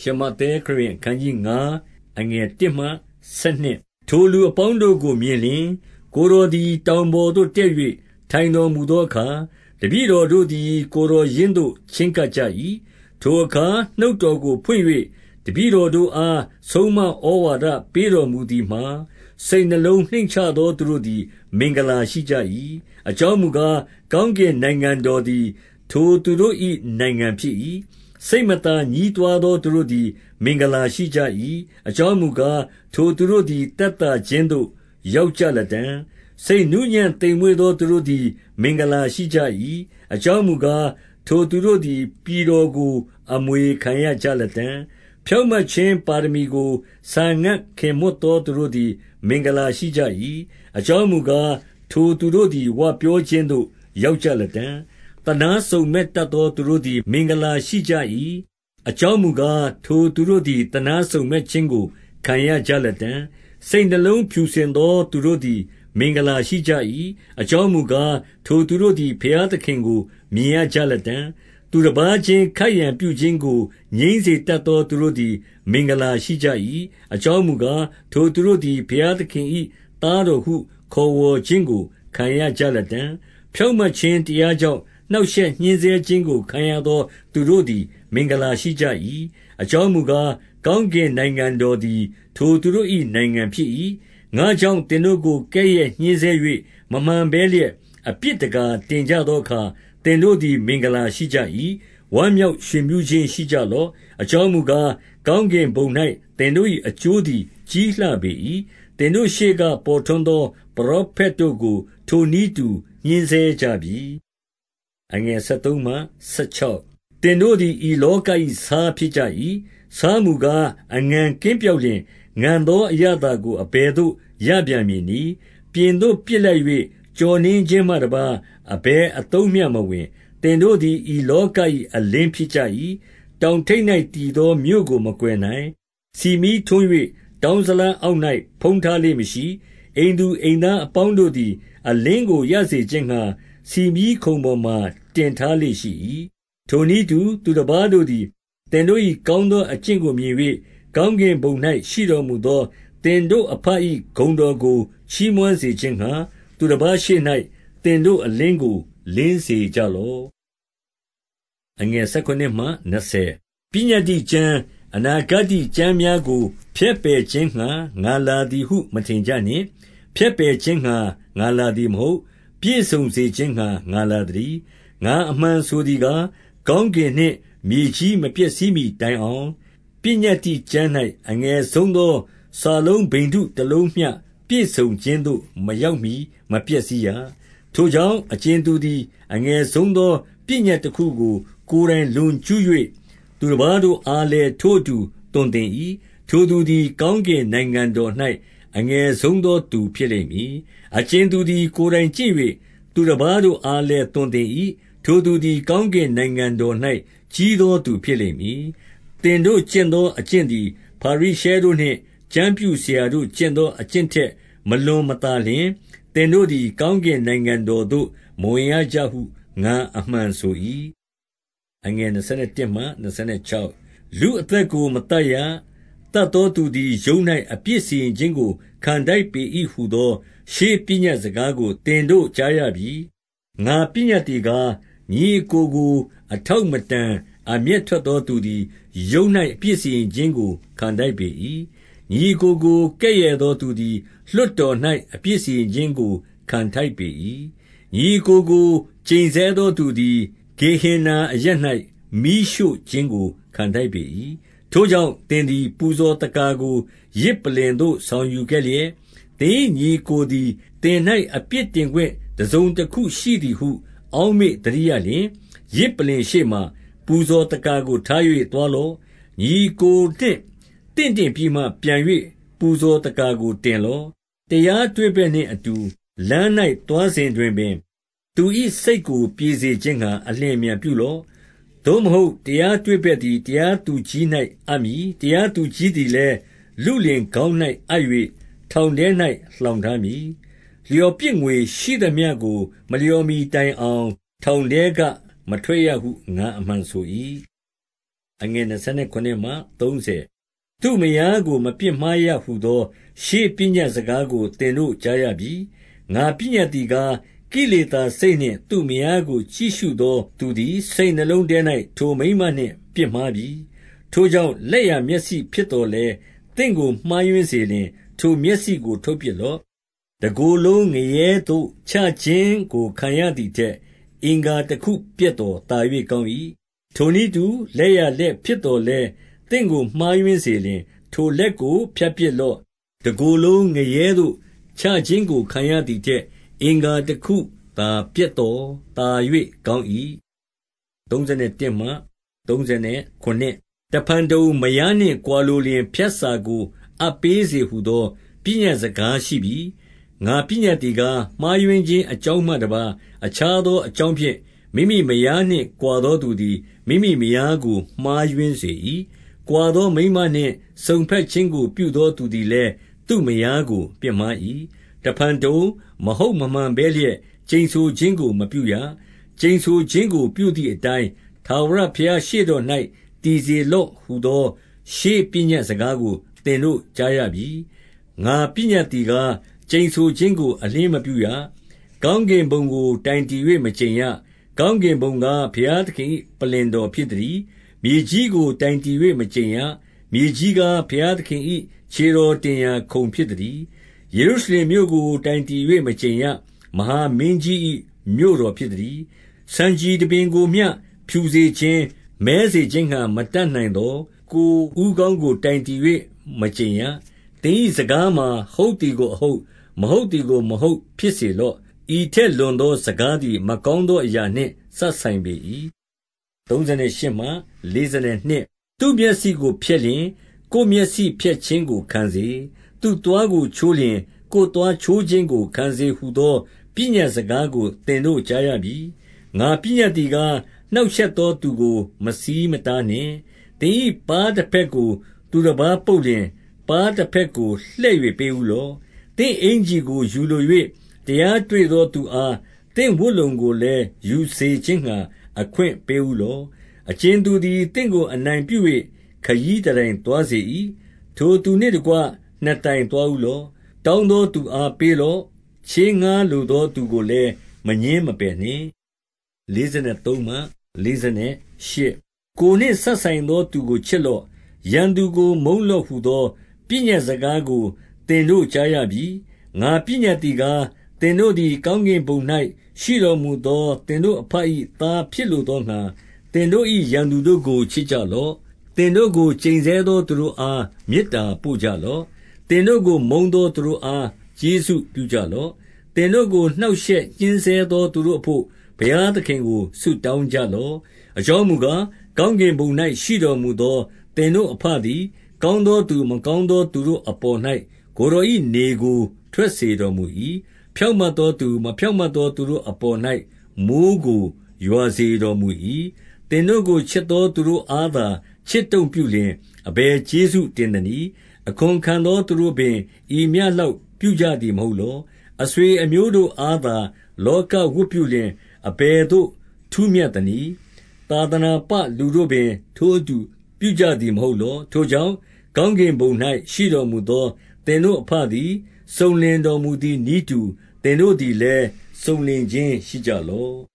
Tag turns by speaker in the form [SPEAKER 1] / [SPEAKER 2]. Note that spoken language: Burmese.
[SPEAKER 1] ရှမဿဲခရစ်အခန်းကြီး9အငယ်1မှ7ထိုလူအပေါင်းတို့ကိုမြင်လျင် ကိုတော်သည် တောင်ပေါ်သို့တက်၍ထိုင်တော်မူသောအခါ တပည့်တော်တို့သည် ကိုတော်ရင်းသို့ ချဉ်ကပ်ကြ၏ထိုအခါ နှုတ်တော်ကိုဖွင့်၍တပည့်တော်တို့အား ဆုံးမဩဝါဒပေးတော်မူသည်မှာ စိတ်နှလုံးနှိမ့်ချသောသူတို့သည် မင်္ဂလာရှိကြ၏အကြောင်းမူကား ကောင်းကင်နိုင်ငံတော်သည် ထိုသူတို့၏နိုင်ငံဖြစ်၏ စိတ်မသာညည်းတွားသော သူတို့သည် မင်္ဂလာရှိကြ၏။အကြောင်းမူကား၊ထိုသူတို့သည် သက်သာခြင်းသို့ ရောက်ကြလတံ့။စိတ်နူးညံ့သိမ်မွေ့သော သူတို့သည် မင်္ဂလာရှိကြ၏။အကြောင်းမူကား၊ထိုသူတို့သည် ပြည်တော်ကို အမွေခံရကြလတံ့။ဖြောင့်မတ်ခြင်းပါရမီကိုဆောင်ငံ့ခင်မွတ်သော သူတို့သည် မင်္ဂလာရှိကြ၏။အကြောင်းမူကား၊ထိုသူတို့သည် ဝပြောခြင်းသို့ ရောက်ကြလတံ့ သနားစုံမက်တတ်သော သူတို့သည် မင်္ဂလာရှိကြ၏။အကြောင်းမူကား၊ထိုသူတို့သည် သနားစုံမက်ခြင်းကို ခံရကြလတံ့။စိတ်နှလုံးဖြူစင်သော သူတို့သည် မင်္ဂလာရှိကြ၏။အကြောင်းမူကား၊ထိုသူတို့သည် ဘုရားသခင်ကို မြင်ရကြလတံ့။သူတပါးချင်းခိုက်ရန်ပြုခြင်းကို ငြိမ်းစေတတ်သော သူတို့သည် မင်္ဂလာရှိကြ၏။အကြောင်းမူကား၊ထိုသူတို့သည် ဘုရားသခင်၏သားတော်ဟု ခေါ်ဝေါ်ခြင်းကို ခံရကြလတံ့။ဖြောင့်မတ်ခြင်းတရားကြောင့် နှောင့်ရှက်ညှဉ်းဆဲခြင်းကို ခံရသောသူတို့သည် မင်္ဂလာရှိကြ၏။အကြောင်းမူကား၊ကောင်းကင်နိုင်ငံတော်သည် ထိုသူတို့၏နိုင်ငံဖြစ်၏။ငါ့ကြောင့် သင်တို့ကို ကဲ့ရဲ့ညှဉ်းဆဲ၍မမှန်ဘဲလျက် အပြစ်တကာတင်ကြသောအခါ သင်တို့သည် မင်္ဂလာရှိကြ၏။ဝမ်းမြောက်ရွှင်ပြုခြင်းရှိကြလော့။အကြောင်းမူကား၊ကောင်းကင်ဘုံ၌သင်တို့၏အကျိုးသည် ကြီးလှပေ၏။သင်တို့ရှေ့က ပေါ်ထွန်းသော ပရောဖက်တို့ကို ထိုနည်းတူ ညှဉ်းဆဲကြပြီ အငယ်73မှ76တင်တို့သည် ဤလောက၏ဆားဖြစ်ကြ၏ဆားမူကား အငံကင်းပြောက်လျင်ငံသောအရသာကို အဘယ်သို့ ရပြန်မည်နည်း ပြင်သို့ပြစ်လိုက်၍ကြော်နှင်းခြင်းမှတပါအဘယ်အတုံးမျှမဝင်တင်တို့သည် ဤလောက၏အလင်းဖြစ်ကြ၏တောင်ထိပ်၌တည်သောမြို့ကို မကွယ်နိုင်စီမီထွန်း၍တောင်းဇလန်းအောက်၌ဖုံးထားလေးမရှိအိမ်သူအိမ်သားအပေါင်းတို့သည် အလင်းကို ရစေခြင်းငှါ ဆီမီးခုံပေါ်မှာ တင်ထားလေ့ရှိ၏။ထိုနည်းတူသူတပါးတို့သည် သင်တို့၏ကောင်းသောအကျင့်ကိုမြင်၍၊ကောင်းကင်ဘုံ၌ရှိတော်မူသော သင်တို့အဘ၏ဂုဏ်တော်ကို ချီးမွမ်းစေခြင်းငှါ၊သူတပါးရှေ့၌သင်တို့အလင်းကို လင်းစေကြလော့။17ပညတ္တိကျမ်း၊အနာဂတ္တိကျမ်းများကို ဖျက်ပယ်ခြင်းငှါ ငါလာသည်ဟု မထင်ကြနှင့်။ဖျက်ပယ်ခြင်းငှါ ငါလာသည်မဟုတ်။ပြည့်စုံစေခြင်းငှါ ငါလာသတည်း ငါအမှန်ဆိုသည်ကား၊ကောင်းကင်နှင့် မြေကြီးမပျက်စီးမှီတိုင်အောင် ပညတ္တိကျမ်း၌အငယ်ဆုံးသော စာလုံးဗိန္ဓုတလုံးမျှ ပြည့်စုံခြင်းသို့ မရောက်မှီ မပျက်စီးရ။ထိုကြောင့် အကြင်သူသည် အငယ်ဆုံးသော ပညတ်တခုကို ကိုယ်တိုင်လွန်ကျူး၍သူတပါးတို့အားလည်း ထိုအတူ သွန်သင်၏။ထိုသူသည် ကောင်းကင်နိုင်ငံတော်၌အငယ်ဆုံးသောသူ ဖြစ်လိမ့်မည်။အကြင်သူသည် ကိုယ်တိုင်ကျင့်၍သူတပါးတို့အားလည်း သွန်သင်၏ ထိုသူသည် ကောင်းကင်နိုင်ငံတော်၌ကြီးသောသူဖြစ်လိမ့်မည်။သင်တို့ကျင့်သောအကျင့်သည် ဖာရိရှဲတို့နှင့် ကျမ်းပြုဆရာတို့ကျင့်သော အကျင့်ထက် မလွန်မသာလျှင်၊သင်တို့သည် ကောင်းကင်နိုင်ငံတော်သို့ မဝင်ရကြဟု ငါအမှန်ဆို၏။လူအသက်ကို မသတ်ရ။သတ်သောသူသည် ရုံး၌အပြစ်စီရင်ခြင်းကို ခံထိုက်ပေ၏ဟူသော ရှေးပညတ်စကားကို သင်တို့ကြားရပြီ။ငါပညတ်သည်ကား ညီအစ်ကိုကို အထောက်မတန် အမျက်ထွက်သောသူသည် ရုံး၌အပြစ်စီရင်ခြင်းကို ခံထိုက်ပေ၏။ညီအစ်ကိုကို ကဲ့ရဲ့သောသူသည် လွှတ်တော်၌အပြစ်စီရင်ခြင်းကို ခံထိုက်ပေ၏။ညီအစ်ကိုကို ကျိန်ဆဲသောသူသည် ဂေဟင်နာအရပ်၌မီးရှို့ခြင်းကို ခံထိုက်ပေ၏။ထိုကြောင့်သင်သည် ပူဇော်သက္ကာကို ယဇ်ပလ္လင်သို့ ဆောင်ယူခဲ့လျက်၊သင်၏ညီအစ်ကိုသည် သင်၌အပြစ်တင်ခွင့် တစုံတခုရှိသည်ဟု အောက်မေ့သတိရလျှင်၊ယဇ်ပလ္လင်ရှေ့မှာ ပူဇော်သက္ကာကို ထား၍သွားလော့။ညီအစ်ကိုနှင့် သင့်တင့်ပြီးမှ ပြန်၍ပူဇော်သက္ကာကို တင်လော့။တရားတွေ့ဘက်နှင့်အတူ လမ်း၌သွားစဉ်တွင်ပင် သူ၏စိတ်ကို ပြေစေခြင်းငှါ အလျင်အမြန်ပြုလော့။သို့မဟုတ် တရားတွေ့ဘက်သည် တရားသူကြီး၌အပ်မည်။တရားသူကြီးသည်လည်း လုလင်ခေါင်း၌အပ်၍ထောင်ထဲ၌လှောင်ထားမည်။ လျော်ပြစ်ငွေရှိသမျှကို မလျော်မှီတိုင်အောင် ထောင်ထဲက မထွက်ရဟု ငါအမှန်ဆို၏။အငယ်29မှ30သူ့မယားကို မပြစ်မှားရဟုသော ရှေးပညတ်စကားကို သင်တို့ကြားရပြီ ငါပညတ်သည်ကား ကိလေသာစိတ်နှင့် သူ့မယားကို ကြည့်ရှုသောသူသည် စိတ်နှလုံးထဲ၌ထိုမိန်းမနှင့် ပြစ်မှားပြီ ထိုကြောင့် လက်ရမျက်စိဖြစ်တော်လဲတင့်ကို မှားယွင်းစေလျင် ထိုမျက်စိကို ထုတ်ပြလော့ တကိုယ်လုံးငရဲသို့ချခြင်းကိုခံရသည်ထက် အင်္ဂါတစ်ခုပြက်တော်တာ၍ကောင်း၏ထိုနည်းတူ လက်ရလက်ဖြစ်တော်လဲတင့်ကိုမှားယွင်းစေလျင် ထိုလက်ကို ဖြတ်ပစ်လော့ တကိုယ်လုံးငရဲသို့ချခြင်းကိုခံရသည်ထက် အင်္ဂါတစ်ခုသာပြက်တော်တာ၍ကောင်း၏31မှ39တဖန်တုံ မယားနှင့်ကွာလိုလျင် ဖြတ်စာကို အပ်ပေးစေဟုသော ပညတ်စကားရှိပြီ ငါပညတ်တီကား မှားယွင်းခြင်းအကြောင်းမှတပါအခြားသောအကြောင်းဖြင့် မိမိမယားနှင့်ကွာသောသူသည် မိမိမယားကို မှားယွင်းစေ၏ကွာသောမိမနှင့် စုံဖက်ခြင်းကို ပြုသောသူသည်လည်း သူ့မယားကို ပြစ်မှား၏တဖန်တုံ မဟုတ်မမှန်ဘဲလျက် ကျိန်ဆိုခြင်းကို မပြုရ ကျိန်ဆိုခြင်းကို ပြုသည့်အတိုင်း ထာဝရဘုရား ရှေ့တော်၌တည်စေလော့ဟူသော ရှေးပညတ်စကားကို သင်တို့ကြားရပြီ ငါပညတ်တီကား ကျိန်ဆိုခြင်းကို အလင်းမပြုရ ကောင်းကင်ဘုံကို တိုင်တည်၍မကျိန်ရ ကောင်းကင်ဘုံကဘုရားသခင်ပလင်တော်ဖြစ်သည်မြေကြီးကို တိုင်တည်၍မကျိန်ရ မြေကြီးကဘုရားသခင်၏ခြေတော်တင်ရာခုံဖြစ်သည်ယေရုရှလင်မြို့ကို တိုင်တည်၍မကျိန်ရ မဟာမင်းကြီး၏မြို့တော်ဖြစ်သည်စံကြီးတပင်ကိုမျှ ဖြူစေခြင်းမဲစေခြင်းဟံမတတ်နိုင်သောကိုဥကောင်းကို တိုင်တည်၍မကျင်ရတင်းဤစကားမှာ ဟုတ်တီကိုအဟုတ် မဟုတ်တီကို မဟုတ်ဖြစ်စေလော့ ဤထက်လွန်သော စကားသည် မကောင်းသောအရာနှင့်ဆက်ဆိုင်ပေ၏38မှ42သူမျက်စိကိုဖျက်လျင် ကိုမျက်စိဖျက်ခြင်းကို ခံစေ သူသွားကို ချိုးလျင် ကိုသွားချိုးခြင်းကို ခံစေဟုသော ပညာစကားကို သင်တို့ကြားရပြီ ငါပညာတီကား နှောက်ရှက်သောသူကို မဆီးမတားနှင့် သင်၏ပါးတစ်ဖက်ကို သူတစ်ပါးပုတ်လျင် ပါးတစ်ဖက်ကို လှည့်၍ပေးဦးလော့ သင်အင်ကြီးကို ယူလို၍တရားတွေ့သောသူအား သင်ဝတ်လုံကိုလည်း ယူစေခြင်းငှာအခွင့်ပေးဦးလော့အချင်းသူသည်တင့်ကို အနိုင်ပြု၍ခยีတိုင်သွားစေ၏ထိုသူနှင့်တကွ နှစ်တိုင်သွားဦးလော့ တောင်းသောသူအား ပေးလော့ ချေးငှားလိုသောသူကိုလည်း မငင်းမပယ်နှင့်53မှ48ကိုနှင့်ဆက်ဆိုင်သောသူကို ချစ်လော့ ရန်သူကို မုန်းလော့ဟုသော ပညတ်စကားကို သင်တို့ကြားရပြီ ငါပညတ်တီကား သင်တို့သည် ကောင်းကင်ဘုံ၌ရှိတော်မူသော သင်တို့အဖ၏သားဖြစ်လိုသောငါသင်တို့၏ရန်သူတို့ကို ချစ်ကြလော့ သင်တို့ကို ကျိန်ဆဲသောသူတို့အား မေတ္တာပို့ကြလော့ သင်တို့ကို မုန်းသောသူတို့အား ကျေးဇူးပြုကြလော့ သင်တို့ကို နှောက်ယှက်ညှဉ်းဆဲသောသူတို့အဖို့ ဘုရားသခင်ကို ဆုတောင်းကြလော့။အကြောင်းမူကား၊ကောင်းကင်ဘုံ၌ရှိတော်မူသော သင်တို့အဘသည် ကောင်းသောသူ မကောင်းသောသူတို့အပေါ်၌ ကိုယ်တော်၏နေကို ထွက်စေတော်မူ၏။ဖြောင့်မတ်သောသူ မဖြောင့်မတ်သောသူတို့အပေါ်၌မိုဃ်းကို ရွာစေတော်မူ၏။သင်တို့ကို ချစ်သောသူတို့အားသာ ချစ်တုံ့ပြုလျှင် အဘယ်ကျေးဇူးတင်သနည်း။အခွန်ခံသောသူတို့ပင် ဤမျှလောက်ပြုကြသည်မဟုတ်လော။အဆွေအမျိုးတို့အားသာ လောကဝတ်ပြုလျှင် အဘယ်သို့ ထူးမြတ်သနည်း။သာသနာပလူတို့ပင် ထိုအတူပြုကြသည် မဟုတ်လော။ထိုကြောင့်၊ကောင်းကင်ဘုံ၌ရှိတော်မူသော သင်တို့အဘသည် စုံလင်တော်မူသည်နည်းတူ သင်တို့သည်လည်း စုံလင်ခြင်းရှိကြလော့